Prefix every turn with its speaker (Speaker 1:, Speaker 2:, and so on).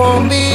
Speaker 1: washing me won't.